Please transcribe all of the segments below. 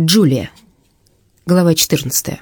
Джулия. Глава 14.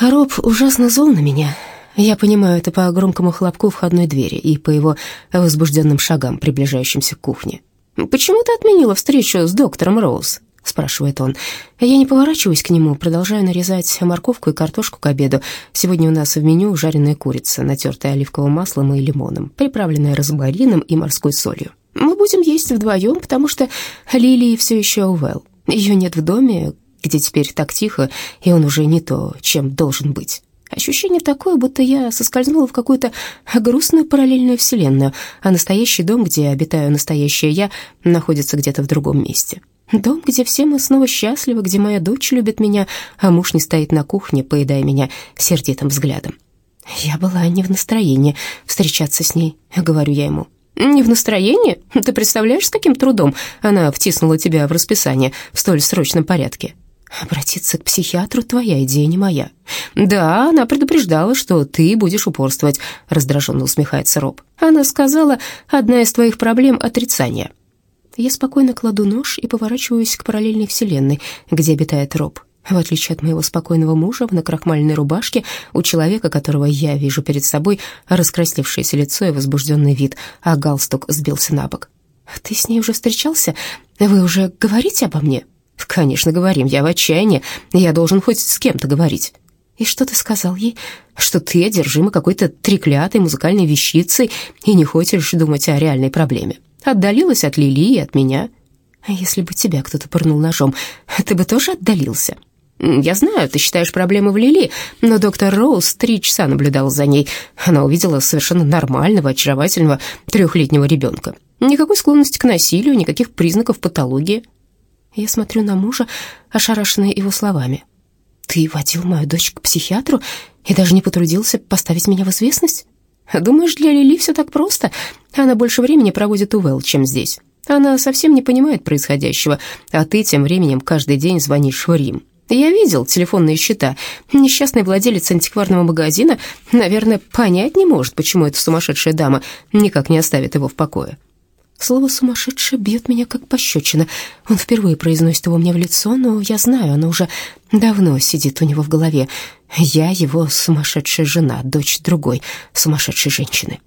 Роб ужасно зол на меня. Я понимаю это по громкому хлопку входной двери и по его возбужденным шагам, приближающимся к кухне. «Почему ты отменила встречу с доктором Роуз?» — спрашивает он. Я не поворачиваюсь к нему, продолжаю нарезать морковку и картошку к обеду. Сегодня у нас в меню жареная курица, натертая оливковым маслом и лимоном, приправленная розмарином и морской солью. Мы будем есть вдвоем, потому что Лилии все еще Уэлл. Ее нет в доме, где теперь так тихо, и он уже не то, чем должен быть. Ощущение такое, будто я соскользнула в какую-то грустную параллельную вселенную, а настоящий дом, где обитаю настоящая я, находится где-то в другом месте. Дом, где все мы снова счастливы, где моя дочь любит меня, а муж не стоит на кухне, поедая меня сердитым взглядом. Я была не в настроении встречаться с ней, говорю я ему. «Не в настроении? Ты представляешь, с каким трудом она втиснула тебя в расписание в столь срочном порядке?» «Обратиться к психиатру — твоя идея, не моя». «Да, она предупреждала, что ты будешь упорствовать», — раздраженно усмехается Роб. «Она сказала, одна из твоих проблем — отрицание». Я спокойно кладу нож и поворачиваюсь к параллельной вселенной, где обитает Роб. В отличие от моего спокойного мужа в накрахмаленной рубашке, у человека, которого я вижу перед собой, раскрасневшееся лицо и возбужденный вид, а галстук сбился на бок. «Ты с ней уже встречался? Вы уже говорите обо мне?» «Конечно, говорим. Я в отчаянии. Я должен хоть с кем-то говорить». «И что ты сказал ей?» «Что ты одержима какой-то треклятой музыкальной вещицей и не хочешь думать о реальной проблеме. Отдалилась от Лили и от меня». «А если бы тебя кто-то пырнул ножом, ты бы тоже отдалился?» «Я знаю, ты считаешь проблемы в Лили, но доктор Роуз три часа наблюдал за ней. Она увидела совершенно нормального, очаровательного трехлетнего ребенка. Никакой склонности к насилию, никаких признаков патологии». Я смотрю на мужа, ошарашенный его словами. «Ты водил мою дочь к психиатру и даже не потрудился поставить меня в известность? Думаешь, для Лили все так просто? Она больше времени проводит у Вэл, чем здесь. Она совсем не понимает происходящего, а ты тем временем каждый день звонишь в Рим». Я видел телефонные счета. Несчастный владелец антикварного магазина, наверное, понять не может, почему эта сумасшедшая дама никак не оставит его в покое. Слово «сумасшедшая» бьет меня как пощечина. Он впервые произносит его мне в лицо, но я знаю, оно уже давно сидит у него в голове. Я его сумасшедшая жена, дочь другой сумасшедшей женщины.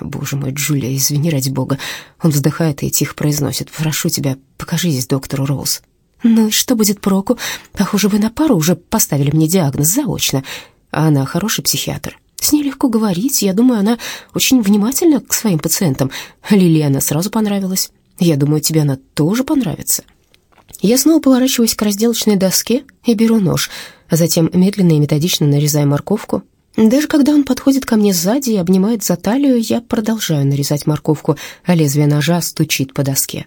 «Боже мой, Джулия, извини ради бога». Он вздыхает и тихо произносит. «Прошу тебя, покажись доктору Роуз». «Ну и что будет проку? Похоже, вы на пару уже поставили мне диагноз заочно. А она хороший психиатр. С ней легко говорить. Я думаю, она очень внимательна к своим пациентам. Лиле она сразу понравилась. Я думаю, тебе она тоже понравится». Я снова поворачиваюсь к разделочной доске и беру нож, а затем медленно и методично нарезаю морковку. Даже когда он подходит ко мне сзади и обнимает за талию, я продолжаю нарезать морковку, а лезвие ножа стучит по доске.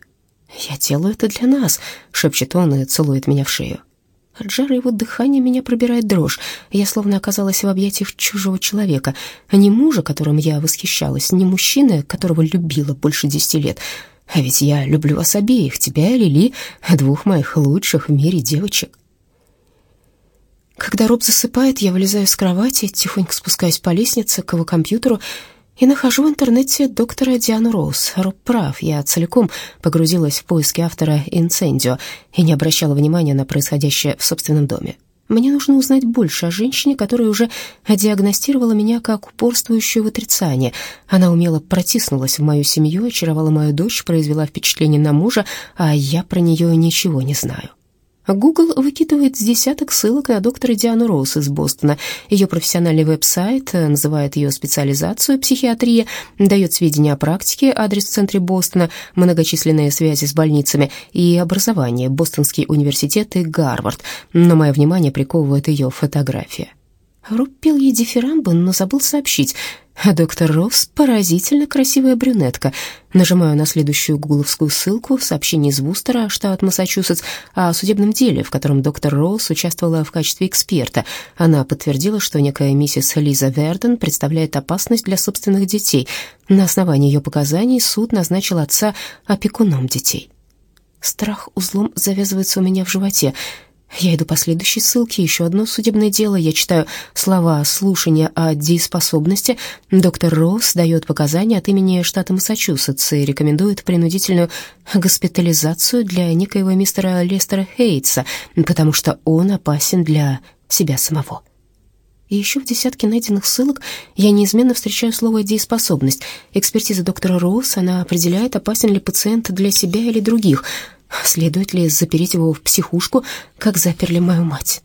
«Я делаю это для нас», — шепчет он и целует меня в шею. От жара его дыхания меня пробирает дрожь. Я словно оказалась в объятиях чужого человека, а не мужа, которым я восхищалась, не мужчины, которого любила больше десяти лет. А ведь я люблю вас обеих, тебя и Лили, двух моих лучших в мире девочек. Когда Роб засыпает, я вылезаю с кровати, тихонько спускаюсь по лестнице к его компьютеру и нахожу в интернете доктора Диану Роуз. Роб прав, я целиком погрузилась в поиски автора «Инцендио» и не обращала внимания на происходящее в собственном доме. Мне нужно узнать больше о женщине, которая уже диагностировала меня как упорствующую в отрицании. Она умело протиснулась в мою семью, очаровала мою дочь, произвела впечатление на мужа, а я про нее ничего не знаю. Google выкидывает с десяток ссылок на доктора Диану Роуз из Бостона. Ее профессиональный веб-сайт э, называет ее специализацию психиатрия, дает сведения о практике, адрес в центре Бостона, многочисленные связи с больницами и образование, Бостонский университет и Гарвард. Но мое внимание приковывает ее фотография. Руб пел ей дифирамбы, но забыл сообщить. А доктор Росс — поразительно красивая брюнетка. Нажимаю на следующую гугловскую ссылку, сообщение из Вустера, штат Массачусетс, о судебном деле, в котором доктор Росс участвовала в качестве эксперта. Она подтвердила, что некая миссис Лиза Верден представляет опасность для собственных детей. На основании ее показаний суд назначил отца опекуном детей. Страх узлом завязывается у меня в животе. Я иду по следующей ссылке, еще одно судебное дело. Я читаю слова слушания о дееспособности. Доктор Росс дает показания от имени штата Массачусетс и рекомендует принудительную госпитализацию для некоего мистера Лестера Хейтса, потому что он опасен для себя самого. И еще в десятке найденных ссылок я неизменно встречаю слово «дееспособность». Экспертиза доктора Росс, она определяет, опасен ли пациент для себя или других – Следует ли запереть его в психушку, как заперли мою мать?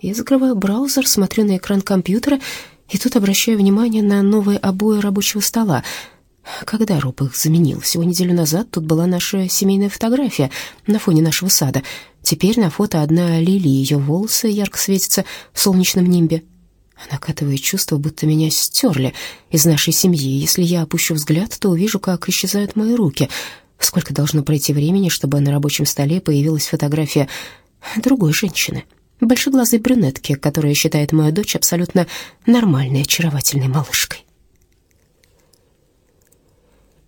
Я закрываю браузер, смотрю на экран компьютера и тут обращаю внимание на новые обои рабочего стола. Когда Роб их заменил? Всего неделю назад тут была наша семейная фотография на фоне нашего сада. Теперь на фото одна Лили, ее волосы ярко светятся в солнечном нимбе. Накатывает чувство, будто меня стерли из нашей семьи. Если я опущу взгляд, то увижу, как исчезают мои руки — Сколько должно пройти времени, чтобы на рабочем столе появилась фотография другой женщины, большеглазой брюнетки, которая считает мою дочь абсолютно нормальной, очаровательной малышкой.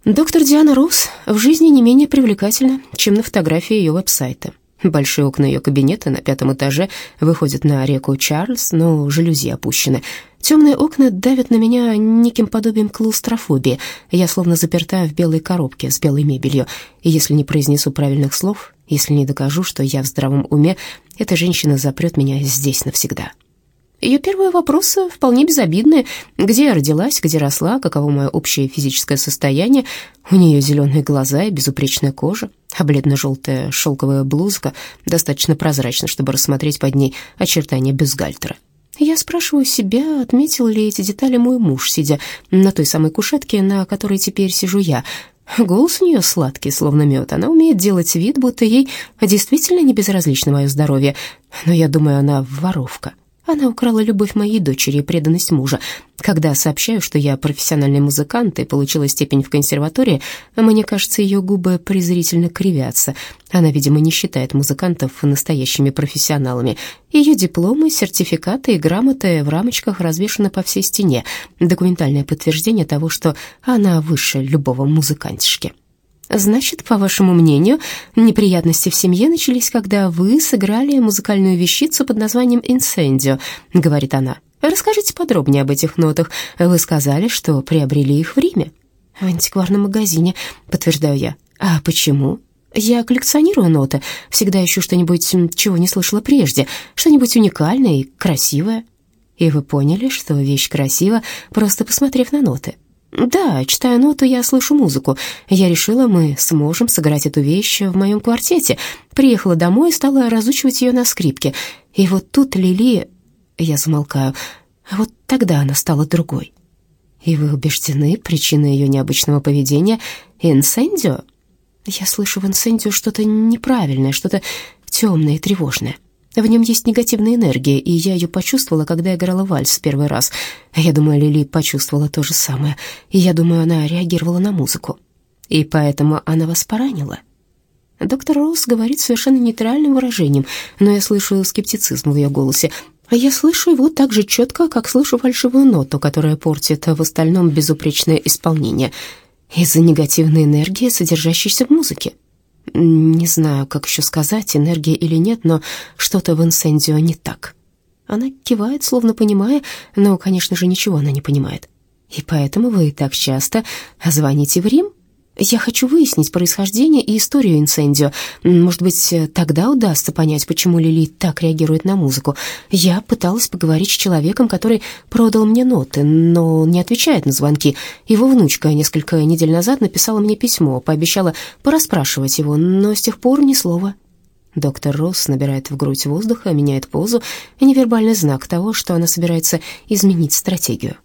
Доктор Диана Росс в жизни не менее привлекательна, чем на фотографии ее веб-сайта. Большие окна ее кабинета на пятом этаже выходят на реку Чарльз, но жалюзи опущены. Темные окна давят на меня неким подобием клаустрофобии. Я словно заперта в белой коробке с белой мебелью. И если не произнесу правильных слов, если не докажу, что я в здравом уме, эта женщина запрет меня здесь навсегда. Ее первые вопросы вполне безобидные. Где я родилась, где росла, каково мое общее физическое состояние. У нее зеленые глаза и безупречная кожа, а бледно-желтая шелковая блузка достаточно прозрачна, чтобы рассмотреть под ней очертания бюстгальтера. Я спрашиваю себя, отметил ли эти детали мой муж, сидя на той самой кушетке, на которой теперь сижу я. Голос у нее сладкий, словно мед. Она умеет делать вид, будто ей действительно не безразлично мое здоровье. Но я думаю, она воровка. Она украла любовь моей дочери и преданность мужа. Когда сообщаю, что я профессиональный музыкант и получила степень в консерватории, мне кажется, ее губы презрительно кривятся. Она, видимо, не считает музыкантов настоящими профессионалами. Ее дипломы, сертификаты и грамоты в рамочках развешаны по всей стене. Документальное подтверждение того, что она выше любого музыкантишки. Значит, по вашему мнению, неприятности в семье начались, когда вы сыграли музыкальную вещицу под названием «Инсендио», — говорит она. Расскажите подробнее об этих нотах. Вы сказали, что приобрели их в Риме. В антикварном магазине, подтверждаю я. А почему? Я коллекционирую ноты, всегда ищу что-нибудь, чего не слышала прежде, что-нибудь уникальное и красивое. И вы поняли, что вещь красива, просто посмотрев на ноты. Да, читая ноту, я слышу музыку. Я решила, мы сможем сыграть эту вещь в моем квартете. Приехала домой и стала разучивать ее на скрипке. И вот тут Лили... Я замолкаю. А вот тогда она стала другой. И вы убеждены, причина ее необычного поведения — инсендио? Я слышу в инсендио что-то неправильное, что-то темное и тревожное. В нем есть негативная энергия, и я ее почувствовала, когда играла вальс в первый раз. Я думаю, Лили почувствовала то же самое, и я думаю, она реагировала на музыку. И поэтому она вас поранила. Доктор Роуз говорит совершенно нейтральным выражением, но я слышу скептицизм в ее голосе. А я слышу его так же четко, как слышу фальшивую ноту, которая портит в остальном безупречное исполнение из-за негативной энергии, содержащейся в музыке. Не знаю, как еще сказать, энергия или нет, но что-то в инсендио не так. Она кивает, словно понимая, но, конечно же, ничего она не понимает. И поэтому вы так часто звоните в Рим? Я хочу выяснить происхождение и историю инцендио. Может быть, тогда удастся понять, почему Лили так реагирует на музыку. Я пыталась поговорить с человеком, который продал мне ноты, но не отвечает на звонки. Его внучка несколько недель назад написала мне письмо, пообещала порасспрашивать его, но с тех пор ни слова. Доктор Росс набирает в грудь воздуха, меняет позу, невербальный знак того, что она собирается изменить стратегию.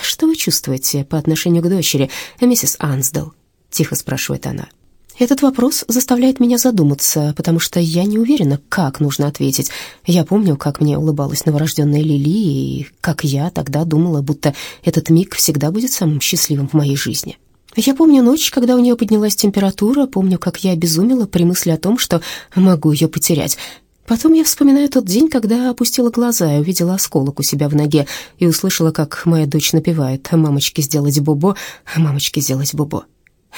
«Что вы чувствуете по отношению к дочери, миссис Ансдал?» Тихо спрашивает она. Этот вопрос заставляет меня задуматься, потому что я не уверена, как нужно ответить. Я помню, как мне улыбалась новорожденная Лили, и как я тогда думала, будто этот миг всегда будет самым счастливым в моей жизни. Я помню ночь, когда у нее поднялась температура, помню, как я обезумела при мысли о том, что могу ее потерять. Потом я вспоминаю тот день, когда опустила глаза и увидела осколок у себя в ноге и услышала, как моя дочь напевает «Мамочке сделать бобо, мамочке сделать бобо».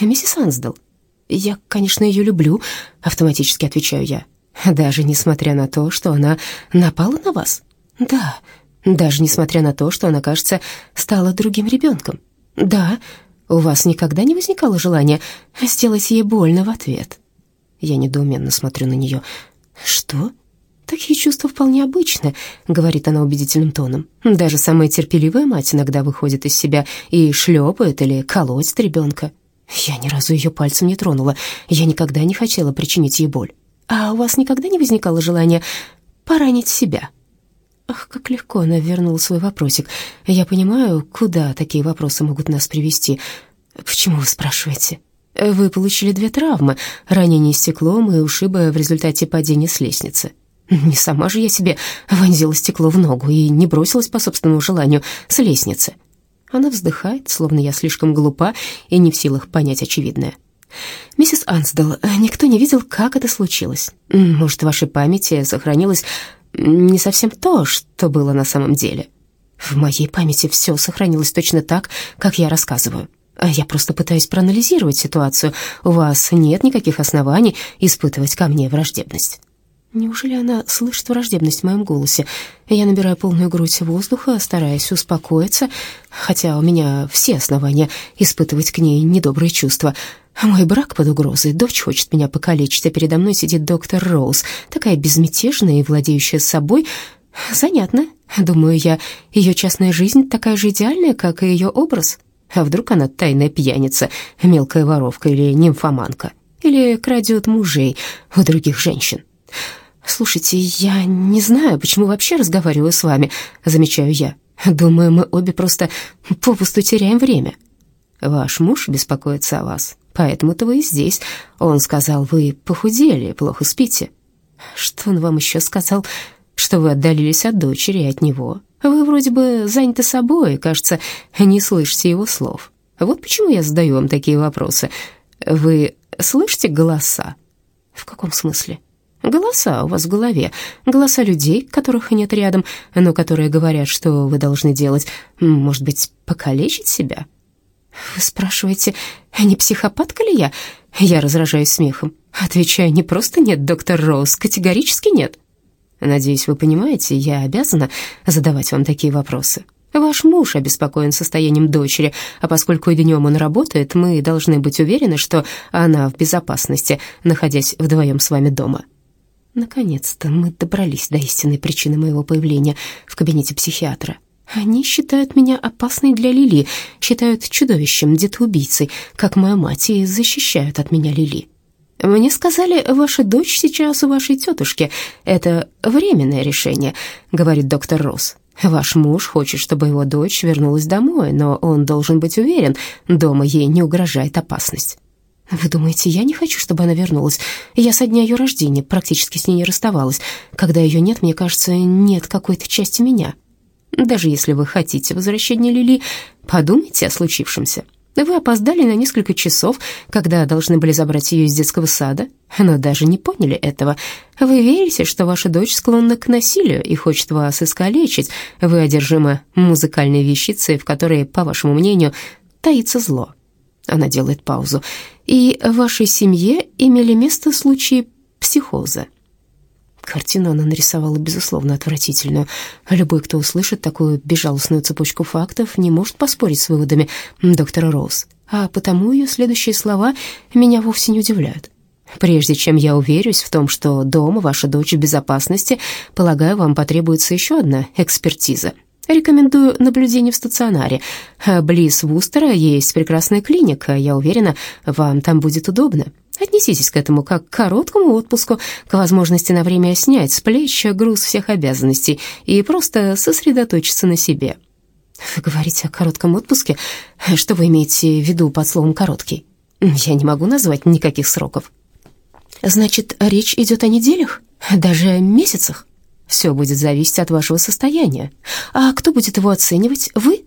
«Миссис Ансдал, я, конечно, ее люблю», — автоматически отвечаю я. Даже несмотря на то, что она напала на вас? Да. Даже несмотря на то, что она, кажется, стала другим ребенком? Да. У вас никогда не возникало желания сделать ей больно в ответ? Я недоуменно смотрю на нее. Что? «Такие чувства вполне обычны», — говорит она убедительным тоном. «Даже самая терпеливая мать иногда выходит из себя и шлепает или колотит ребенка. Я ни разу ее пальцем не тронула. Я никогда не хотела причинить ей боль. А у вас никогда не возникало желания поранить себя?» Ах, как легко она вернула свой вопросик. Я понимаю, куда такие вопросы могут нас привести. Почему вы спрашиваете? Вы получили две травмы, ранение стеклом и ушибы в результате падения с лестницы. Не сама же я себе вонзила стекло в ногу и не бросилась по собственному желанию с лестницы. Она вздыхает, словно я слишком глупа и не в силах понять очевидное. «Миссис Ансдал, никто не видел, как это случилось. Может, в вашей памяти сохранилось не совсем то, что было на самом деле. В моей памяти все сохранилось точно так, как я рассказываю. Я просто пытаюсь проанализировать ситуацию. У вас нет никаких оснований испытывать ко мне враждебность». Неужели она слышит враждебность в моем голосе? Я набираю полную грудь воздуха, стараясь успокоиться, хотя у меня все основания испытывать к ней недобрые чувства. Мой брак под угрозой, дочь хочет меня покалечить, а передо мной сидит доктор Роуз, такая безмятежная и владеющая собой. Занятно, думаю я, ее частная жизнь такая же идеальная, как и ее образ. А вдруг она тайная пьяница, мелкая воровка или нимфоманка, или крадет мужей у других женщин. «Слушайте, я не знаю, почему вообще разговариваю с вами», — замечаю я. «Думаю, мы обе просто попусту теряем время». «Ваш муж беспокоится о вас, поэтому-то вы и здесь. Он сказал, вы похудели, плохо спите». «Что он вам еще сказал?» «Что вы отдалились от дочери и от него. Вы вроде бы заняты собой, кажется, не слышите его слов. Вот почему я задаю вам такие вопросы. Вы слышите голоса?» «В каком смысле?» Голоса у вас в голове, голоса людей, которых нет рядом, но которые говорят, что вы должны делать, может быть, покалечить себя. Вы спрашиваете, не психопатка ли я? Я разражаюсь смехом. Отвечаю, не просто нет, доктор Роуз, категорически нет. Надеюсь, вы понимаете, я обязана задавать вам такие вопросы. Ваш муж обеспокоен состоянием дочери, а поскольку днем он работает, мы должны быть уверены, что она в безопасности, находясь вдвоем с вами дома. Наконец-то мы добрались до истинной причины моего появления в кабинете психиатра. Они считают меня опасной для Лили, считают чудовищем, детоубийцей, как моя мать, и защищают от меня Лили. Мне сказали, ваша дочь сейчас у вашей тетушки. Это временное решение, говорит доктор Росс. Ваш муж хочет, чтобы его дочь вернулась домой, но он должен быть уверен, дома ей не угрожает опасность. Вы думаете, я не хочу, чтобы она вернулась? Я со дня ее рождения практически с ней не расставалась. Когда ее нет, мне кажется, нет какой-то части меня. Даже если вы хотите возвращения Лили, подумайте о случившемся. Вы опоздали на несколько часов, когда должны были забрать ее из детского сада, но даже не поняли этого. Вы верите, что ваша дочь склонна к насилию и хочет вас искалечить. Вы одержимы музыкальной вещицей, в которой, по вашему мнению, таится зло. Она делает паузу. «И в вашей семье имели место случаи психоза?» Картину она нарисовала, безусловно, отвратительную. Любой, кто услышит такую безжалостную цепочку фактов, не может поспорить с выводами доктора Роуз. А потому ее следующие слова меня вовсе не удивляют. Прежде чем я уверюсь в том, что дома ваша дочь в безопасности, полагаю, вам потребуется еще одна экспертиза — Рекомендую наблюдение в стационаре. Близ Вустера есть прекрасная клиника. Я уверена, вам там будет удобно. Отнеситесь к этому как к короткому отпуску, к возможности на время снять с плеч груз всех обязанностей и просто сосредоточиться на себе. Вы говорите о коротком отпуске? Что вы имеете в виду под словом «короткий»? Я не могу назвать никаких сроков. Значит, речь идет о неделях? Даже месяцах? Все будет зависеть от вашего состояния. А кто будет его оценивать? Вы?»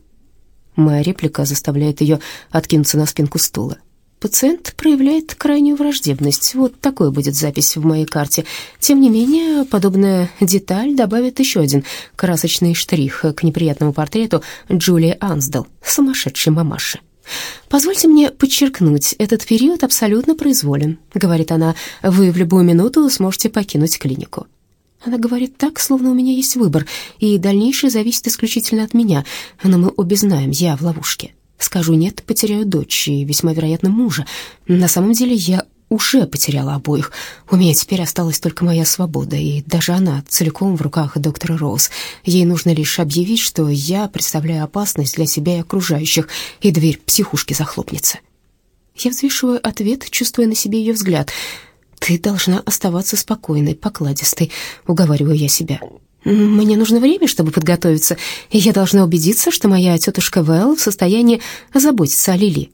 Моя реплика заставляет ее откинуться на спинку стула. Пациент проявляет крайнюю враждебность. Вот такой будет запись в моей карте. Тем не менее, подобная деталь добавит еще один красочный штрих к неприятному портрету Джулии Ансдал, сумасшедшей мамаши. «Позвольте мне подчеркнуть, этот период абсолютно произволен», — говорит она. «Вы в любую минуту сможете покинуть клинику». Она говорит так, словно у меня есть выбор, и дальнейшее зависит исключительно от меня, но мы обе знаем, я в ловушке. Скажу «нет», потеряю дочь и, весьма вероятно, мужа. На самом деле я уже потеряла обоих. У меня теперь осталась только моя свобода, и даже она целиком в руках доктора Роуз. Ей нужно лишь объявить, что я представляю опасность для себя и окружающих, и дверь психушки захлопнется. Я взвешиваю ответ, чувствуя на себе ее взгляд. «Ты должна оставаться спокойной, покладистой», — уговариваю я себя. «Мне нужно время, чтобы подготовиться, и я должна убедиться, что моя тетушка Вэл в состоянии заботиться о Лили».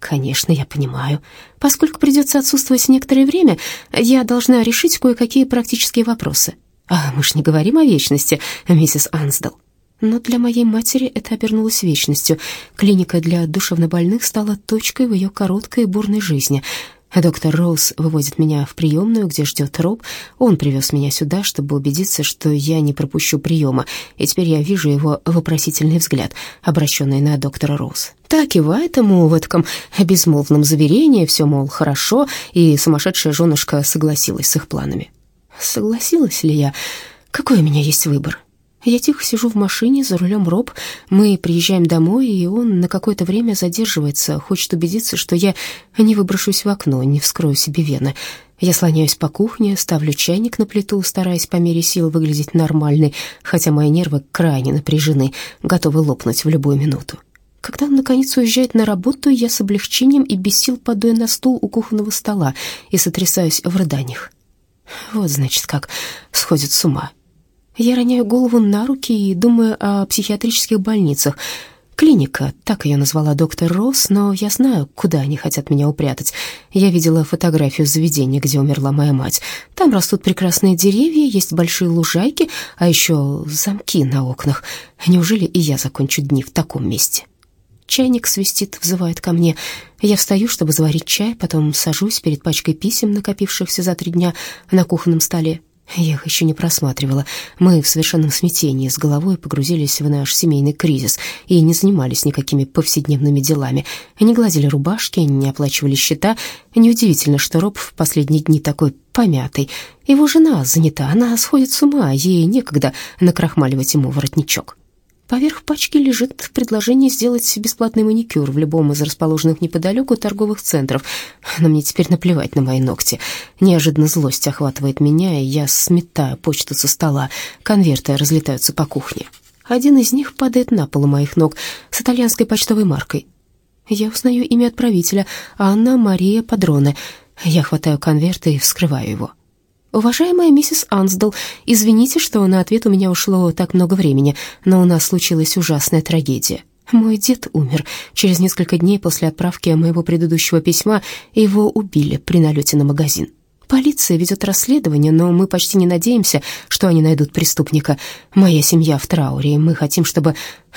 «Конечно, я понимаю. Поскольку придется отсутствовать некоторое время, я должна решить кое-какие практические вопросы. А мы ж не говорим о вечности, миссис Ансдал». Но для моей матери это обернулось вечностью. Клиника для душевнобольных стала точкой в ее короткой и бурной жизни — Доктор Роуз выводит меня в приемную, где ждет Роб. Он привез меня сюда, чтобы убедиться, что я не пропущу приема, и теперь я вижу его вопросительный взгляд, обращенный на доктора Роуз. Так ему в этом безмолвном заверении, все, мол, хорошо, и сумасшедшая женушка согласилась с их планами. Согласилась ли я? Какой у меня есть выбор? Я тихо сижу в машине, за рулем Роб. Мы приезжаем домой, и он на какое-то время задерживается, хочет убедиться, что я не выброшусь в окно, не вскрою себе вены. Я слоняюсь по кухне, ставлю чайник на плиту, стараясь по мере сил выглядеть нормальной, хотя мои нервы крайне напряжены, готовы лопнуть в любую минуту. Когда он, наконец, уезжает на работу, я с облегчением и без сил падаю на стул у кухонного стола и сотрясаюсь в рыданиях. Вот, значит, как сходит с ума. Я роняю голову на руки и думаю о психиатрических больницах. Клиника, так ее назвала доктор Росс, но я знаю, куда они хотят меня упрятать. Я видела фотографию заведения, где умерла моя мать. Там растут прекрасные деревья, есть большие лужайки, а еще замки на окнах. Неужели и я закончу дни в таком месте? Чайник свистит, взывает ко мне. Я встаю, чтобы заварить чай, потом сажусь перед пачкой писем, накопившихся за три дня на кухонном столе. Я их еще не просматривала. Мы в совершенном смятении с головой погрузились в наш семейный кризис и не занимались никакими повседневными делами. Не гладили рубашки, не оплачивали счета. Неудивительно, что Роб в последние дни такой помятый. Его жена занята, она сходит с ума, ей некогда накрахмаливать ему воротничок. Поверх пачки лежит предложение сделать бесплатный маникюр в любом из расположенных неподалеку торговых центров. Но мне теперь наплевать на мои ногти. Неожиданно злость охватывает меня, и я сметаю почту со стола. Конверты разлетаются по кухне. Один из них падает на пол у моих ног с итальянской почтовой маркой. Я узнаю имя отправителя — Анна Мария Падроне. Я хватаю конверт и вскрываю его. «Уважаемая миссис Ансдал, извините, что на ответ у меня ушло так много времени, но у нас случилась ужасная трагедия. Мой дед умер. Через несколько дней после отправки моего предыдущего письма его убили при налете на магазин. Полиция ведет расследование, но мы почти не надеемся, что они найдут преступника. Моя семья в трауре, и мы хотим, чтобы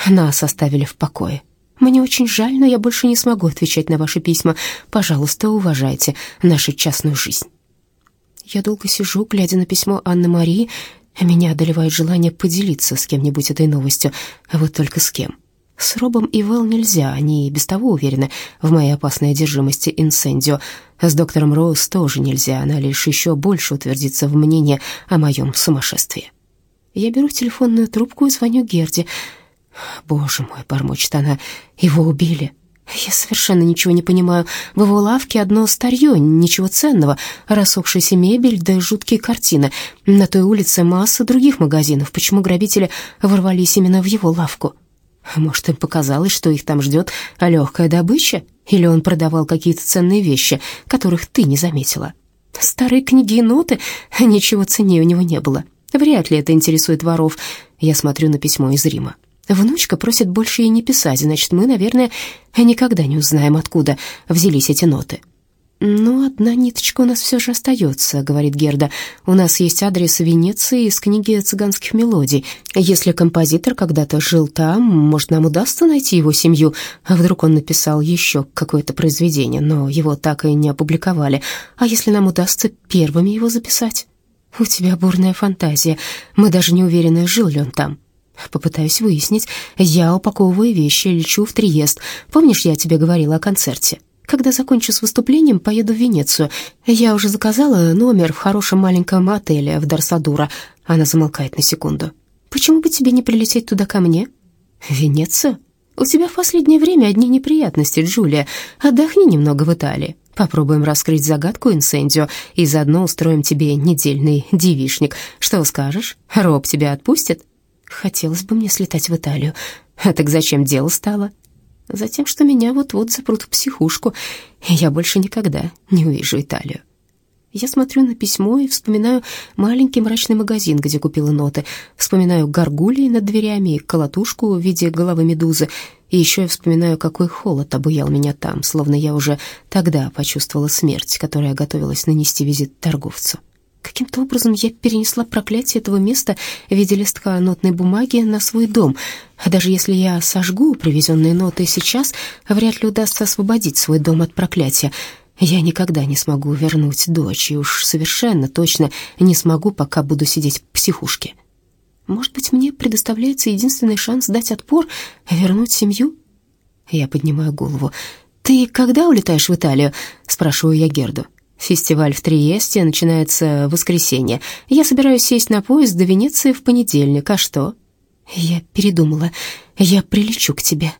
нас оставили в покое. Мне очень жаль, но я больше не смогу отвечать на ваши письма. Пожалуйста, уважайте нашу частную жизнь». Я долго сижу, глядя на письмо Анны Марии. Меня одолевает желание поделиться с кем-нибудь этой новостью, а вот только с кем. С Робом и Вэл нельзя, они и без того уверены в моей опасной одержимости инсендио. С доктором Роуз тоже нельзя, она лишь еще больше утвердится в мнении о моем сумасшествии. Я беру телефонную трубку и звоню Герде. «Боже мой», — бормочет она, — «его убили». Я совершенно ничего не понимаю. В его лавке одно старье, ничего ценного, рассохшаяся мебель да жуткие картины. На той улице масса других магазинов. Почему грабители ворвались именно в его лавку? Может, им показалось, что их там ждет легкая добыча? Или он продавал какие-то ценные вещи, которых ты не заметила? Старые книги и ноты, ничего ценнее у него не было. Вряд ли это интересует воров. Я смотрю на письмо из Рима. Внучка просит больше ей не писать, значит, мы, наверное, никогда не узнаем, откуда взялись эти ноты. «Но одна ниточка у нас все же остается», — говорит Герда. «У нас есть адрес Венеции из книги цыганских мелодий. Если композитор когда-то жил там, может, нам удастся найти его семью. А вдруг он написал еще какое-то произведение, но его так и не опубликовали. А если нам удастся первыми его записать?» «У тебя бурная фантазия. Мы даже не уверены, жил ли он там». Попытаюсь выяснить. Я упаковываю вещи, лечу в Триест. Помнишь, я тебе говорила о концерте? Когда закончу с выступлением, поеду в Венецию. Я уже заказала номер в хорошем маленьком отеле в Дарсадура. Она замолкает на секунду. Почему бы тебе не прилететь туда ко мне? Венецию? У тебя в последнее время одни неприятности, Джулия. Отдохни немного в Италии. Попробуем раскрыть загадку инсендио и заодно устроим тебе недельный девишник. Что скажешь? Роб тебя отпустит? Хотелось бы мне слетать в Италию. А так зачем дело стало? Затем, что меня вот-вот запрут в психушку, и я больше никогда не увижу Италию. Я смотрю на письмо и вспоминаю маленький мрачный магазин, где купила ноты. Вспоминаю горгулии над дверями и колотушку в виде головы медузы. И еще я вспоминаю, какой холод обуял меня там, словно я уже тогда почувствовала смерть, которая готовилась нанести визит торговцу. Каким-то образом я перенесла проклятие этого места в виде листка нотной бумаги на свой дом. А даже если я сожгу привезенные ноты сейчас, вряд ли удастся освободить свой дом от проклятия. Я никогда не смогу вернуть дочь, и уж совершенно точно не смогу, пока буду сидеть в психушке. Может быть, мне предоставляется единственный шанс дать отпор, вернуть семью? Я поднимаю голову. «Ты когда улетаешь в Италию?» — спрашиваю я Герду. Фестиваль в Триесте начинается в воскресенье. Я собираюсь сесть на поезд до Венеции в понедельник. А что? Я передумала. Я прилечу к тебе.